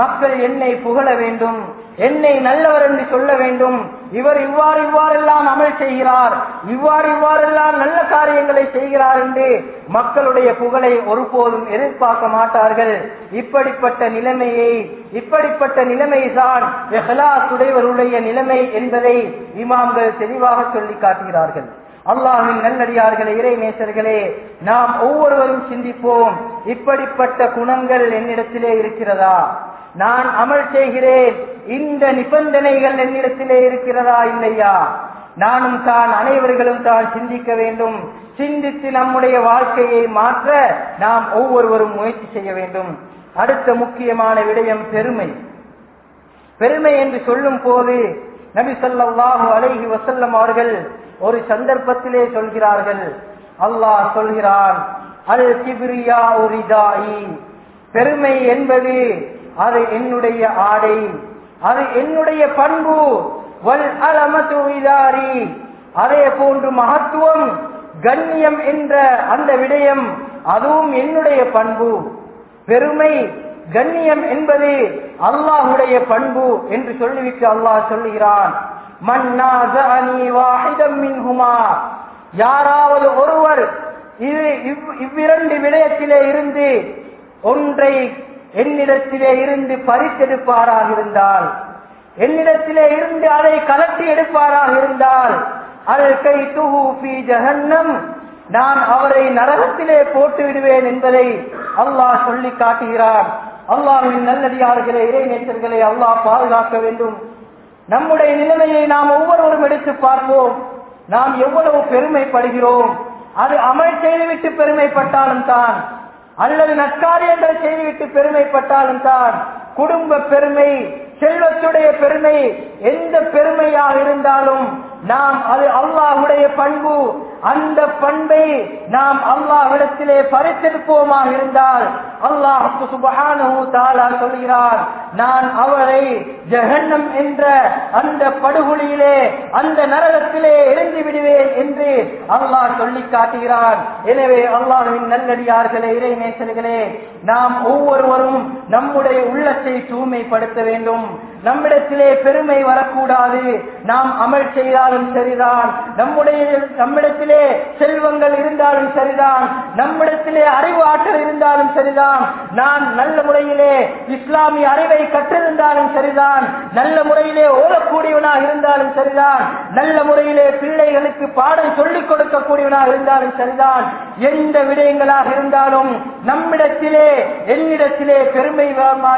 மக்கள் என்னை புகழ வேண்டும் என்னை நல்லவர் என்று சொல்ல வேண்டும். இவர் இவ்வாறு இவ்வாறெல்லாம் அமல் செய்கிறார் இவ்வாறு இவ்வாறெல்லாம் நல்ல காரியங்களை செய்கிறார் என்று மக்களுடைய புகழை ஒருபோதும் எதிர்பார்க்க மாட்டார்கள். இப்படிப்பட்ட நிலைமையை இப்படிப்பட்ட நிலைமைதான் உடையவருடைய நிலைமை என்பதை இமாம்கள் தெளிவாக சொல்லி காட்டுகிறார்கள். அல்லாஹின் நல்லடியார்களே இறை நேசர்களே நாம் ஒவ்வொருவரும் சிந்திப்போம் இப்படிப்பட்ட குணங்கள் என்னிடத்திலே இருக்கிறதா? நான் அமல் செய்கிறேன் இந்த நிபந்தனைகள் என்னிடத்திலே இருக்கிறதா இல்லையா? நானும் தான் அனைவர்களும் தான் சிந்திக்க வேண்டும். சிந்தித்து நம்முடைய வாழ்க்கையை மாற்ற நாம் ஒவ்வொருவரும் முயற்சி செய்ய வேண்டும். அடுத்த முக்கியமான விடயம் பெருமை. பெருமை என்று சொல்லும் போது நபி ஸல்லல்லாஹு அலைஹி வசல்லம் அவர்கள் ஒரு சந்தர்ப்பத்திலே சொல்கிறார்கள். அல்லாஹ் சொல்கிறான் அல் கிப்ரியா உரிதாயி. பெருமை என்பது அது என்னுடைய ஆடை அது என்னுடைய பண்பு. வல் அலமது இதாரி அதே போன்று மகத்துவம் கண்ணியம் என்ற அந்த விடயம் அதுவும் என்னுடைய பண்பு. பெருமை கண்ணியம் என்பது அல்லாஹுடைய பண்பு என்று சொல்லிவிட்டு அல்லாஹ் சொல்லுகிறான். யாராவது ஒருவர் இது இவ்விரண்டு விடயத்திலே இருந்து ஒன்றை என்னிடத்திலே இருந்து பறித்தெடுப்பாராக இருந்தால் என்னிடத்திலே இருந்து அதை கலட்டி எடுப்பாராக இருந்தால் அல் கை துஹூபி ஜஹன்னம் நான் அவரை நரகத்திலே போட்டு விடுவேன் என்பதை அல்லாஹ் சொல்லி காட்டுகிறார் அல்லாஹின் நல்லடியார்களே இறை நேற்றர்களை அல்லாஹ் பாதுகாக்க வேண்டும். நம்முடைய நிலைமையை நாம் ஒவ்வொருவரும் எடுத்து பார்ப்போம். நாம் எவ்வளவு பெருமைப்படுகிறோம். அது அமல் செய்துவிட்டு பெருமைப்பட்டாலும் தான். அல்லது நற்காரியங்கள் செய்துவிட்டு பெருமைப்பட்டாலும் தான். குடும்ப பெருமை செல்வத்துடைய பெருமை எந்த பெருமையாக இருந்தாலும் நாம் அது அல்லாஹுடைய பண்பு. அந்த பண்பை நாம் அல்லாஹிடத்திலே பறித்தெடுப்போமாக இருந்தால் அல்லாஹ் சுபகானு தாலா சொல்கிறார் நான் அவரை ஜஹன்னம் என்ற அந்த படுகொலியிலே அந்த நரகத்திலே இறந்து விடுவேன் என்று அல்லாஹ் சொல்லி காட்டுகிறான் எனவே அல்லாஹின் நல்லடியார்களே இறை நேசர்களே நாம் ஒவ்வொருவரும் நம்முடைய உள்ளத்தை தூய்மைப்படுத்த வேண்டும். நம்மிடத்திலே பெருமை வரக்கூடாது. நாம் அமல் செய்தாலும் சரிதான். நம்முடைய நம்மிடத்திலே செல்வங்கள் இருந்தாலும் சரிதான். நம்மிடத்திலே அறிவு ஆற்றல் இருந்தாலும் சரிதான். நான் நல்ல முறையிலே இஸ்லாமிய அறிவை கற்றிருந்தாலும் சரிதான். நல்ல முறையிலே ஓடக்கூடியவனாக இருந்தாலும் சரிதான். நல்ல முறையிலே பிள்ளைகளுக்கு பாடம் சொல்லிக் கொடுக்கக்கூடியவனாக இருந்தாலும் சரிதான். எந்த விடயங்களாக இருந்தாலும் நம்மிடத்திலே என்னிடத்திலே பெருமை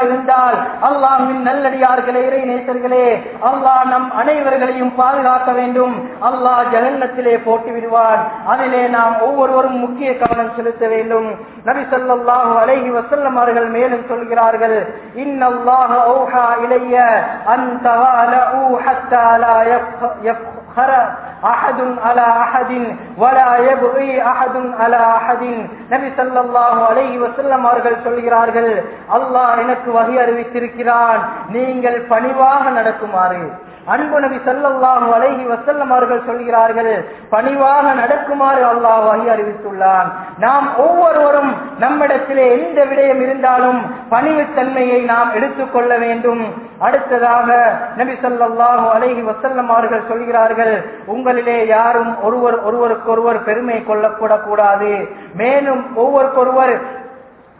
இருந்தால் அல்லாஹின் நல்லடியார்களே இறை நேசர்களே அல்லாஹ் நம் அனைவர்களையும் பாதுகாக்க வேண்டும். அல்லாஹ் ஜகன்னத்திலே போட்டு விடுவான். அதிலே நாம் ஒவ்வொருவரும் முக்கிய கவனம் செலுத்த வேண்டும். நபி சொல்லாஹு அலைஹி வசல்லம் அவர்கள் மேலும் சொல்கிறார்கள் இன்னல்லாஹ ஓஹா இளைய அந்த தவாலு ஹத்தா லா யஃப்ஹர أحد على أحد ولا يبغي أحد على أحد நபி ஸல்லல்லாஹு அலைஹி வஸல்லம் அவர்கள் சொல்கிறார்கள் அல்லாஹ் எனக்கு வகை அறிவித்திருக்கிறான் நீங்கள் பணிவாக நடக்குமாறு அன்பு நபி ஸல்லல்லாஹு அழகி வசல்லம் அவர்கள் சொல்கிறார்கள் பணிவாக நடக்குமாறு அல்லாஹ் வகை அறிவித்துள்ளான். நாம் ஒவ்வொருவரும் நம்மிடத்திலே எந்த விடயம் இருந்தாலும் பணிவுத்தன்மையை நாம் எடுத்துக்கொள்ள வேண்டும். அடுத்ததாக நபி ஸல்லல்லாஹு அழகி வசல்லம் அவர்கள் சொல்கிறார்கள் உங்களிலே யாரும் ஒருவர் ஒருவருக்கொருவர் பெருமை கொள்ளக்கூடக்கூடாது. மேலும் ஒவ்வொருக்கொருவர்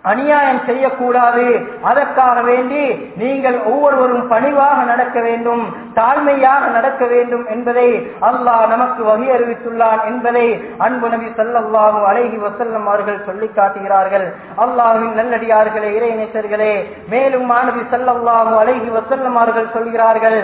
அநியாயம் செய்யக்கூடாது. அதற்காக வேண்டி நீங்கள் ஒவ்வொருவரும் பணிவாக நடக்க வேண்டும் தாழ்மையாக நடக்க வேண்டும் என்பதை அல்லாஹ் நமக்கு வகி அறிவித்துள்ளான் என்பதை அன்பு நபி சல்லாஹூ அழகி வசல்லம் அவர்கள் சொல்லி காட்டுகிறார்கள். அல்லாஹின் நல்லடியார்களே இறைநேசர்களே மேலும் மாணவி சல்லாஹூ அழகி வசல்லம் அவர்கள் சொல்கிறார்கள்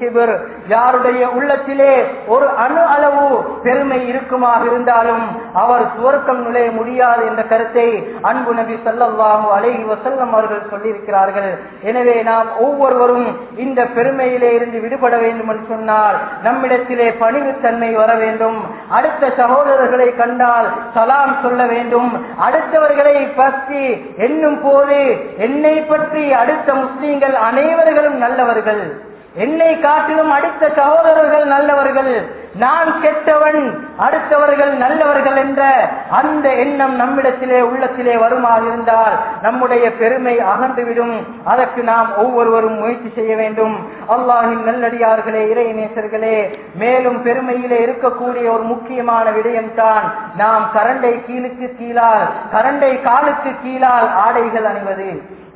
கிபர். யாருடைய உள்ளத்திலே ஒரு அணு அளவு பெருமை இருக்குமாக இருந்தாலும் அவர் சுவர்க்கம் நுழைய முடியாது என்ற கருத்தை அன்பு நபி சல்லல்லாஹு அலைஹி வசல்லம் அவர்கள் சொல்லியிருக்கிறார்கள். எனவே நாம் ஒவ்வொருவரும் இந்த பெருமையிலே இருந்து விடுபட வேண்டும் என்று சொன்னால் நம்மிடத்திலே பணிவுத்தன்மை வர வேண்டும். அடுத்த சகோதரர்களை கண்டால் சலாம் சொல்ல வேண்டும். அடுத்தவர்களை பற்றி எண்ணும் போது என்னை பற்றி அடுத்த முஸ்லீம்கள் அனைவர்களும் நல்லவர்கள். என்னை காட்டிலும் அடுத்த சகோதரர்கள் நல்லவர்கள். நான் கெட்டவன் அடுத்தவர்கள் நல்லவர்கள் என்ற அந்த எண்ணம் நம்மிடத்திலே உள்ளத்திலே வருமாக இருந்தால் நம்முடைய பெருமை அகன்றுவிடும். அதற்கு நாம் ஒவ்வொருவரும் முயற்சி செய்ய வேண்டும். அல்லாஹின் நல்லடியார்களே இறை நேசர்களே மேலும் பெருமையிலே இருக்கக்கூடிய ஒரு முக்கியமான விடயம் தான் நாம் கரண்டை கீழுக்கு கீழால் கரண்டை காலுக்கு கீழால் ஆடைகள் அணிவது.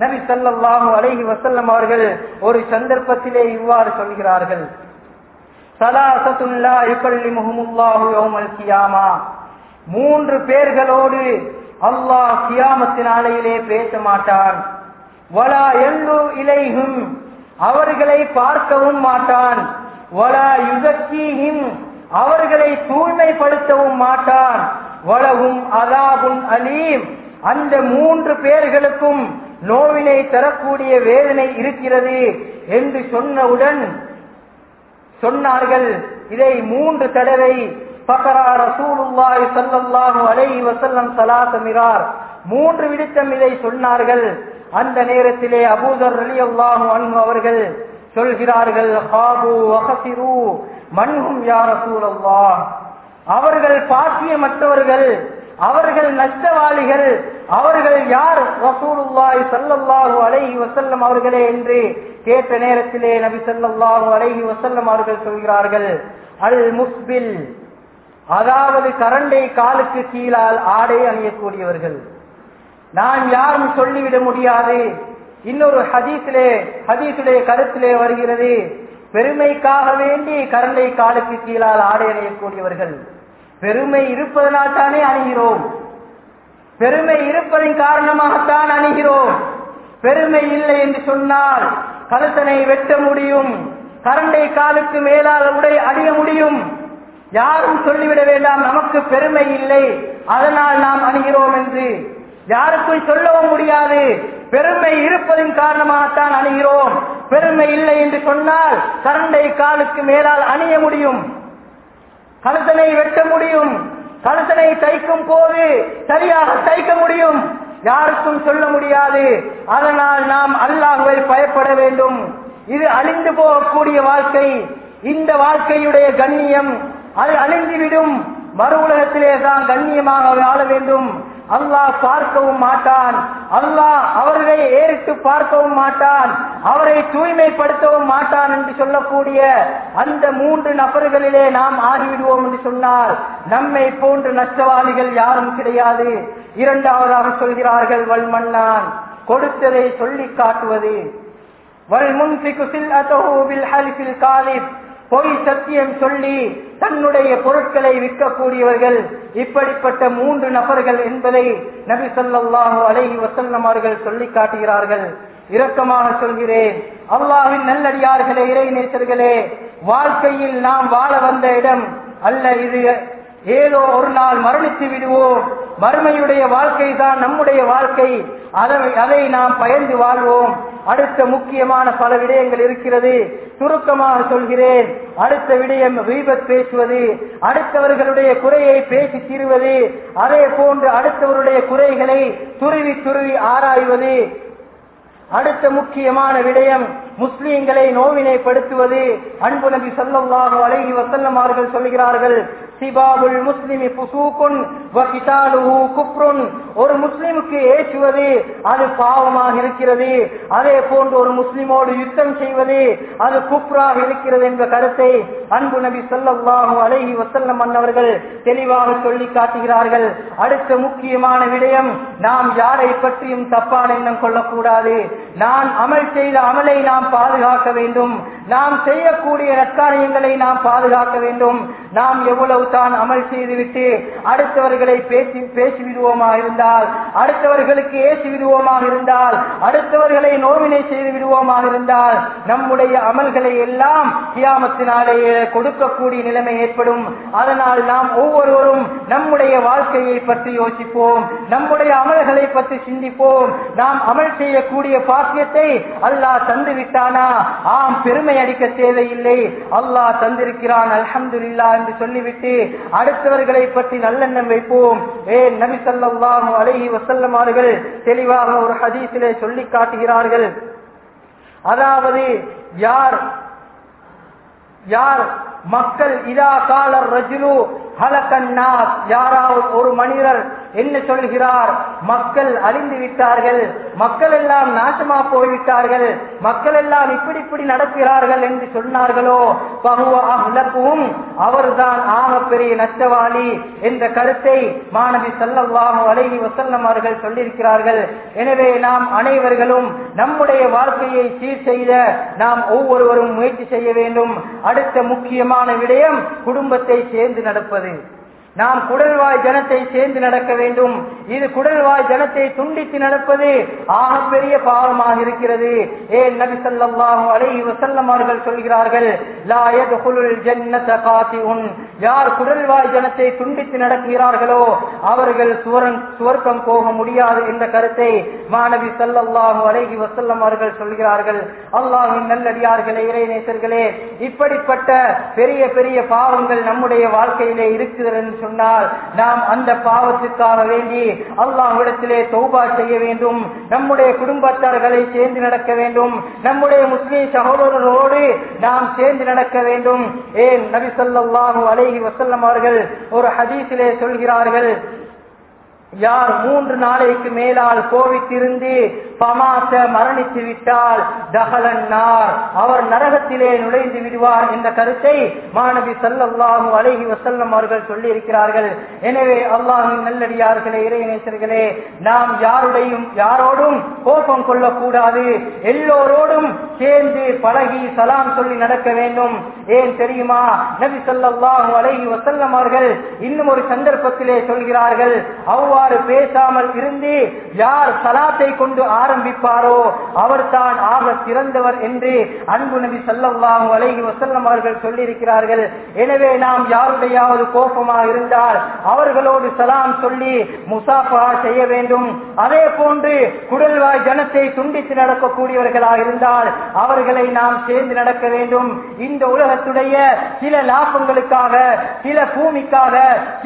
நபி ஸல்லல்லாஹு அலைஹி வசல்லம் அவர்கள் ஒரு சந்தர்ப்பத்திலே இவ்வாறு சொல்கிறார்கள். மூன்று பேர்களோடு அல்லாஹ் கியாமத்தின் பேச மாட்டான். வலா எல்லு இலைஹும் அவர்களை பார்க்கவும் மாட்டான். வலா யுதக்கீஹிம் அவர்களை தூய்மைப்படுத்தவும் மாட்டான். வளவும் அலாபும் அலீம் அந்த மூன்று பேர்களுக்கும் நோவினை தரக்கூடிய வேதனை இருக்கிறது என்று சொன்னவுடன் சொன்னார்கள். இதை மூன்று தடவை பக்கரா ரசூலுல்லாஹி ஸல்லல்லாஹு அலைஹி வஸல்லம் ஸலாத்தமிரார் மூன்று விடுத்தம் இதை சொன்னார்கள். அந்த நேரத்திலே அபூதர் ரலியல்லாஹு அன்ஹு அவர்கள் சொல்கிறார்கள் ஹாபு வஹசிரு மன்ஹும் யா ரசூலல்லாஹ். அவர்கள் பாக்கியமற்றவர்கள். அவர்கள் நஷ்டவாளிகள். அவர்கள் யார்? ரசூலுல்லாஹி சல்லல்லாஹு அலைஹி வஸல்லம் அவர்களே என்று கேட்ட நேரத்திலே நபி சல்லல்லாஹு அலைஹி வஸல்லம் அவர்கள் சொல்கிறார்கள் அல் முஸ்பில் அதாவது கரண்டை காலுக்கு கீழால் ஆடை அணியக்கூடியவர்கள். நான் யாரும் சொல்லிவிட முடியாது. இன்னொரு ஹதீஸிலே ஹதீஸுடைய கருத்திலே வருகிறது பெருமைக்காக வேண்டி கரண்டை காலுக்கு கீழால் ஆடை அணியக்கூடியவர்கள். பெருமை இருப்பதனால் தானே அணுகிறோம். பெருமை இருப்பதின் காரணமாகத்தான் அணுகிறோம். பெருமை இல்லை என்று சொன்னால் கழுத்தனை வெட்ட முடியும். கரண்டை காலுக்கு மேலால் உடை அணிய முடியும். யாரும் சொல்லிவிட வேண்டாம் நமக்கு பெருமை இல்லை. அதனால் நாம் அணுகிறோம் என்று. யாருக்கும் சொல்லவும் முடியாது. பெருமை இருப்பதின் காரணமாகத்தான் அணுகிறோம். பெருமை இல்லை என்று சொன்னால் கரண்டை காலுக்கு மேலால் அணிய முடியும். கழுத்தனை வெட்ட முடியும். கழுத்தனை தைக்கும் போது சரியாக தைக்க முடியும். யாருக்கும் சொல்ல முடியாது. அதனால் நாம் அல்லாஹுவை பயப்பட வேண்டும். இது அழிந்து போகக்கூடிய வாழ்க்கை. இந்த வாழ்க்கையுடைய கண்ணியம். அது அழிந்துவிடும். மறு உலகத்திலே தான் கண்ணியமாக வாழ வேண்டும். அல்லாஹ் பார்க்கவும் மாட்டான். அல்லாஹ் அவர்களை ஏறிட்டு பார்க்கவும் மாட்டான். அவரை தூய்மைப்படுத்தவும் மாட்டான் என்று சொல்லக்கூடிய அந்த மூன்று நபர்களிலே நாம் ஆகிவிடுவோம் என்று சொன்னால் நம்மை போன்ற நஷ்டவாளிகள் யாரும் கிடையாது. இரண்டாவதாக சொல்கிறார்கள் வல்மன்னான் கொடுத்ததை சொல்லி காட்டுவது. வல் முன்பிக்கு சில் அத்தஹூபில் ஹலிஃபில் காலிப். பொய் சத்தியம் சொல்லி தன்னுடைய பொருட்களை விற்கக்கூடியவர்கள் இப்படிப்பட்ட மூன்று நபர்கள் என்பதை நபி சொல்லாஹு அலைஹி வசல்லமார்கள் சொல்லி காட்டுகிறார்கள். இரக்கமாக சொல்கிறேன் அல்லாஹ்வின் நல்லடியார்களே இறை நேசர்களே வாழ்க்கையில் நாம் வாழ வந்த இடம் அல்ல இது. ஏதோ ஒரு நாள் மரணித்து விடுவோம். மறுமையுடைய வாழ்க்கை தான் நம்முடைய வாழ்க்கை. அதை அதை நாம் பயந்து வாழ்வோம். அடுத்த முக்கியமான பல விடயங்கள் இருக்கிறது. சுருக்கமாக சொல்கிறேன். அடுத்த விடயம் ரீபத் பேசுவது. அடுத்தவர்களுடைய குறையை பேசி தீர்வது. அதே போன்று அடுத்தவருடைய குறைகளை துருவி துருவி ஆராய்வது. அடுத்த முக்கியமான விடயம் முஸ்லீம்களை நோவினைப்படுத்துவது அன்பு நபி ஸல்லல்லாஹு அலைஹி வஸல்லம் அவர்கள் சொல்கிறார்கள். சிபாபுல் முஸ்லிமி புசூக்குன் ஒரு முஸ்லிமுக்கு ஏற்றுவது அது பாவமாக இருக்கிறது. அதே போன்று ஒரு முஸ்லிமோடு யுத்தம் செய்வது அது குப்ராக இருக்கிறது என்ற கருத்தை அன்பு நபி ஸல்லல்லாஹு அலைஹி வசல்லம் அன்னவர்கள் தெளிவாக சொல்லி காட்டுகிறார்கள். அடுத்த முக்கியமான விடயம் நாம் யாரை பற்றியும் தப்பான எண்ணம் கொள்ளக்கூடாது. நான் அமல் செய்த அமலை நாம் பாதுகாக்க வேண்டும். நாம் செய்யக்கூடிய நற்காரியங்களை நாம் பாதுகாக்க வேண்டும். நாம் எவ்வளவு தான் அமல் செய்துவிட்டு அடுத்தவர்களை பேசி பேசிவிடுவோமா இருந்தால் அடுத்தவர்களுக்கு ஏசி விடுவோமாக இருந்தால் அடுத்தவர்களை நோவினை செய்து விடுவோமாக இருந்தால் நம்முடைய அமல்களை எல்லாம் கியாமத்தினாலேயே கொடுக்கக்கூடிய நிலைமை ஏற்படும். அதனால் நாம் ஒவ்வொருவரும் நம்முடைய வாழ்க்கையை பற்றி யோசிப்போம். நம்முடைய அமல்களை பற்றி சிந்திப்போம். நாம் அமல் செய்யக்கூடிய பாக்கியத்தை அல்லாஹ் தந்து விட்டானா ஆம் பெருமை அடிக்க தேவையில்லை. அல்லாஹ் தந்திருக்கிறான் அல்ஹம்துலில்லா என்று சொல்லிவிட்டு அடுத்தவர்களை பற்றி நல்லெண்ணம் வைப்போம். ஏ நபி ஸல்லல்லாஹு அலைஹி வசல்லம் அவர்கள் தெளிவாக ஒரு ஹதீஸிலே சொல்லி காட்டுகிறார்கள். அதாவது யார் யார் மக்கள் இதா காலர் ரஜுலு ஹலக்கன்னாஸ். யாராவது ஒரு மனிதர் என்ன சொல்கிறார்? மக்கள் அழிந்து விட்டார்கள். மக்கள் எல்லாம் நாசமா போய்விட்டார்கள். மக்கள் எல்லாம் இப்படி இப்படி நடக்கிறார்கள் என்று சொன்னார்களோ? பகுவும் அவர்தான் ஆக பெரிய நஷ்டவாளி என்ற கருத்தை மாணவி சல்லல்லாஹு அலைஹி வசல்லம் அவர்கள் சொல்லியிருக்கிறார்கள். எனவே நாம் அனைவர்களும் நம்முடைய வாழ்க்கையை சீர் செய்த நாம் ஒவ்வொருவரும் முயற்சி செய்ய வேண்டும். அடுத்த முக்கியமான விடயம் குடும்பத்தை சேர்ந்து நடப்பது. morning நாம் குடல்வாய் ஜனத்தை சேர்ந்து நடக்க வேண்டும். இது குடல்வாய் ஜனத்தை துண்டித்து நடப்பது ஆகப்பெரிய பாவமாக இருக்கிறது. ஏன் நபி ஸல்லல்லாஹு அலைஹி வசல்லமார்கள் சொல்கிறார்கள் யார் குடல்வாய் ஜனத்தை துண்டித்து நடக்கிறார்களோ அவர்கள் சுவரன் சுவர்க்கம் போக முடியாது என்ற கருத்தை மாணவி சல்லாஹு அலைஹி வசல்லமார்கள் சொல்கிறார்கள். அல்லாஹின் நல்லடியார்களே இறைநேசர்களே இப்படிப்பட்ட பெரிய பெரிய பாவங்கள் நம்முடைய வாழ்க்கையிலே இருக்கிறது சொன்னால் நாம் அந்த பாவத்துக்காக வேண்டி அல்லாஹ்விடத்திலே தௌபா செய்ய வேண்டும். நம்முடைய குடும்பத்தார்களை சேர்ந்து நடக்க வேண்டும். நம்முடைய முஸ்லீம் சகோதரர்களோடு நாம் சேர்ந்து நடக்க வேண்டும். ஏன்? நபி ஸல்லல்லாஹு அலைஹி வசல்லம் அவர்கள் ஒரு ஹதீஸிலே சொல்கிறார்கள் யார் மூன்று நாளைக்கு மேலால் கோவித்திருந்து பமாச மரணித்து விட்டால் தகலன்னார் அவர் நரகத்திலே நுழைந்து விடுவார் என்ற கருத்தை மாணவி சல்லல்லாஹு அலஹி வசல்லம் அவர்கள் சொல்லி இருக்கிறார்கள் எனவே அல்லாஹின் நல்லடியார்களே இறைநேசர்களே நாம் யாருடையும் யாரோடும் கோபம் கொள்ளக்கூடாது. எல்லோரோடும் சேர்ந்து பழகி சலாம் சொல்லி நடக்க வேண்டும். ஏன் தெரியுமா? நபி ஸல்லல்லாஹு அலஹி வசல்லம் அவர்கள் இன்னும் ஒரு சந்தர்ப்பத்திலே சொல்கிறார்கள் அவ்வா அவ்வாறு பேசாமல் இருந்து யார் சலாத்தை கொண்டு ஆரம்பிப்பாரோ அவர் தான் ஆக சிறந்தவர் என்று அன்பு நபி சல்லாஹு அலைஹி வசல்லம் அவர்கள் சொல்லியிருக்கிறார்கள். எனவே நாம் யாருடையாவது கோபமாக இருந்தால் அவர்களோடு சலாம் சொல்லி முசாஃபா செய்ய வேண்டும். அதே போன்று குடல்வாய் ஜனத்தை துண்டித்து நடக்கக்கூடியவர்களாக இருந்தால் அவர்களை நாம் சேர்ந்து நடக்க வேண்டும். இந்த உலகத்துடைய சில லாபங்களுக்காக சில பூமிக்காக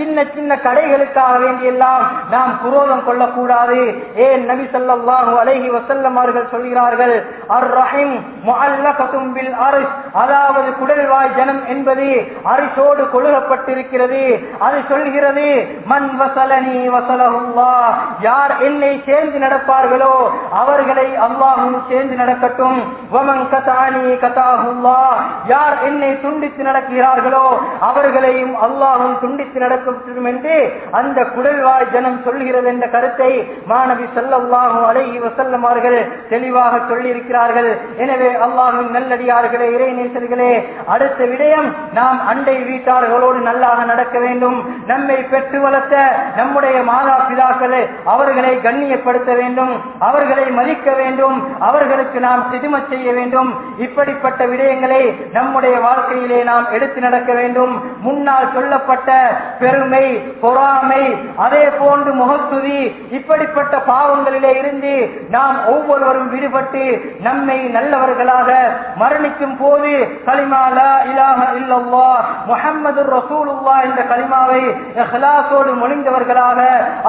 சின்ன சின்ன கடைகளுக்காக வேண்டியெல்லாம் நாம் குரோதம் கொள்ளக்கூடாது. ஏன் நபி ஸல்லல்லாஹு அலஹி வசல்லம் அவர்கள் சொல்கிறார்கள் அர் ரஹீம் அரிஷ். அதாவது குடல்வாய் ஜனம் என்பது அரிசோடு கொழுகப்பட்டிருக்கிறது. அது சொல்கிறது மன் வசலனி வசலகுல்லா யார் என்னை சேர்ந்து நடப்பார்களோ அவர்களை அல்லாஹும் சேர்ந்து நடக்கட்டும். வமன் கதானி கதாகுல்லா யார் என்னை துண்டித்து நடக்கிறார்களோ அவர்களையும் அல்லாஹும் துண்டித்து நடக்கட்டும் என்று அந்த குடல்வாய் ஜனம் வேதம் சொல்கிறது என்ற கருத்தை மாணவி செல்லவாகும் அழகி வசல்லம் அவர்கள் தெளிவாக சொல்லியிருக்கிறார்கள். எனவே அல்லாஹ்வின் நல்லடியார்களே இறை நேசர்களே அடுத்த விடயம் நாம் அண்டை வீட்டார்களோடு நல்லாக நடக்க வேண்டும். நம்மை பெற்று வளர்த்த நம்முடைய மாதா பிதாக்களை அவர்களை கண்ணியப்படுத்த வேண்டும். அவர்களை மதிக்க வேண்டும். அவர்களுக்கு நாம் சிதும செய்ய வேண்டும். இப்படிப்பட்ட விடயங்களை நம்முடைய வாழ்க்கையிலே நாம் எடுத்து நடக்க வேண்டும். முன்னால் சொல்லப்பட்ட பெருமை பொறாமை அதே போன்ற முகத்துதி இப்படிப்பட்ட பாவங்களிலே இருந்து நாம் ஒவ்வொருவரும் விடுபட்டு நம்மை நல்லவர்களாக மரணிக்கும் போது கலிமா லா இலாஹ இல்லல்லாஹ் முஹம்மது என்ற கலிமாவை இஹ்லாஸோடு மொழிந்தவர்களாக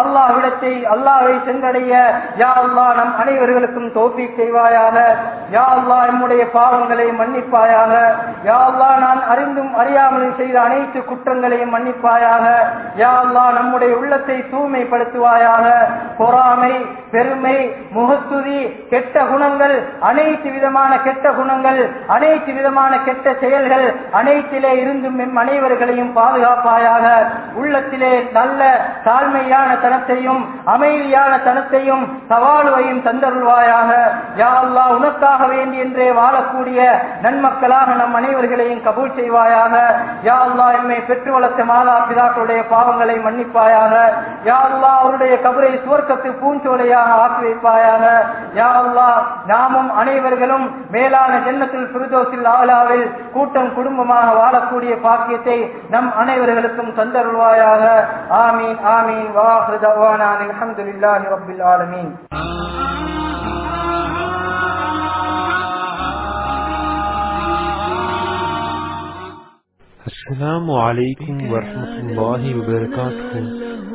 அல்லாஹ்விடத்தை அல்லாஹ்வை சென்றடைய யா அல்லா நம் அனைவர்களுக்கும் தோப்பி செய்வாயாக. யா அல்லா நம்முடைய பாவங்களை மன்னிப்பாயாக. யா அல்லா நான் அறிந்தும் அறியாமலும் செய்த அனைத்து குற்றங்களையும் மன்னிப்பாயாக. யா அல்லா நம்முடைய உள்ளத்தை தூய்மை தூய்மைப்படுத்துவாயாக பொறாமை பெருமை முகத்துதி கெட்ட குணங்கள் அனைத்து விதமான கெட்ட குணங்கள் அனைத்து விதமான கெட்ட செயல்கள் அனைத்திலே இருந்தும் எம் அனைவர்களையும் பாதுகாப்பாயாக. உள்ளத்திலே நல்ல தாழ்மையான தனத்தையும் அமைதியான தனத்தையும் சவாலுவையும் தந்தருள்வாயாக. யா அல்லா உனக்காக வேண்டி என்றே வாழக்கூடிய நன்மக்களாக நம் அனைவர்களையும் கபூல் செய்வாயாக. யா எம்மை பெற்று வளர்த்த மாதா பிதாக்களுடைய பாவங்களை மன்னிப்பாயாக. யாழ் அல்லா அவருடைய கபரை சுவர்க்கத்து பூஞ்சோலையாக ஆக்கி வைப்பாயாக. யா அல்லா நாமும் அனைவர்களும் மேலான ஜென்னத்தில் சுருதோசில் ஆலாவில் கூட்டம் குடும்பமாக வாழக்கூடிய பாக்கியத்தை நம் அனைவர்களுக்கும் தந்தருள்வாயாக. ஆமீன் ஆமீன். வாஹிரு தவானா அல்ஹம்துலில்லாஹி ரப்பில் ஆலமீன். அஸ்ஸலாமு அலைக்கும் வரஹ்மத்துல்லாஹி வபரகாத்துஹு.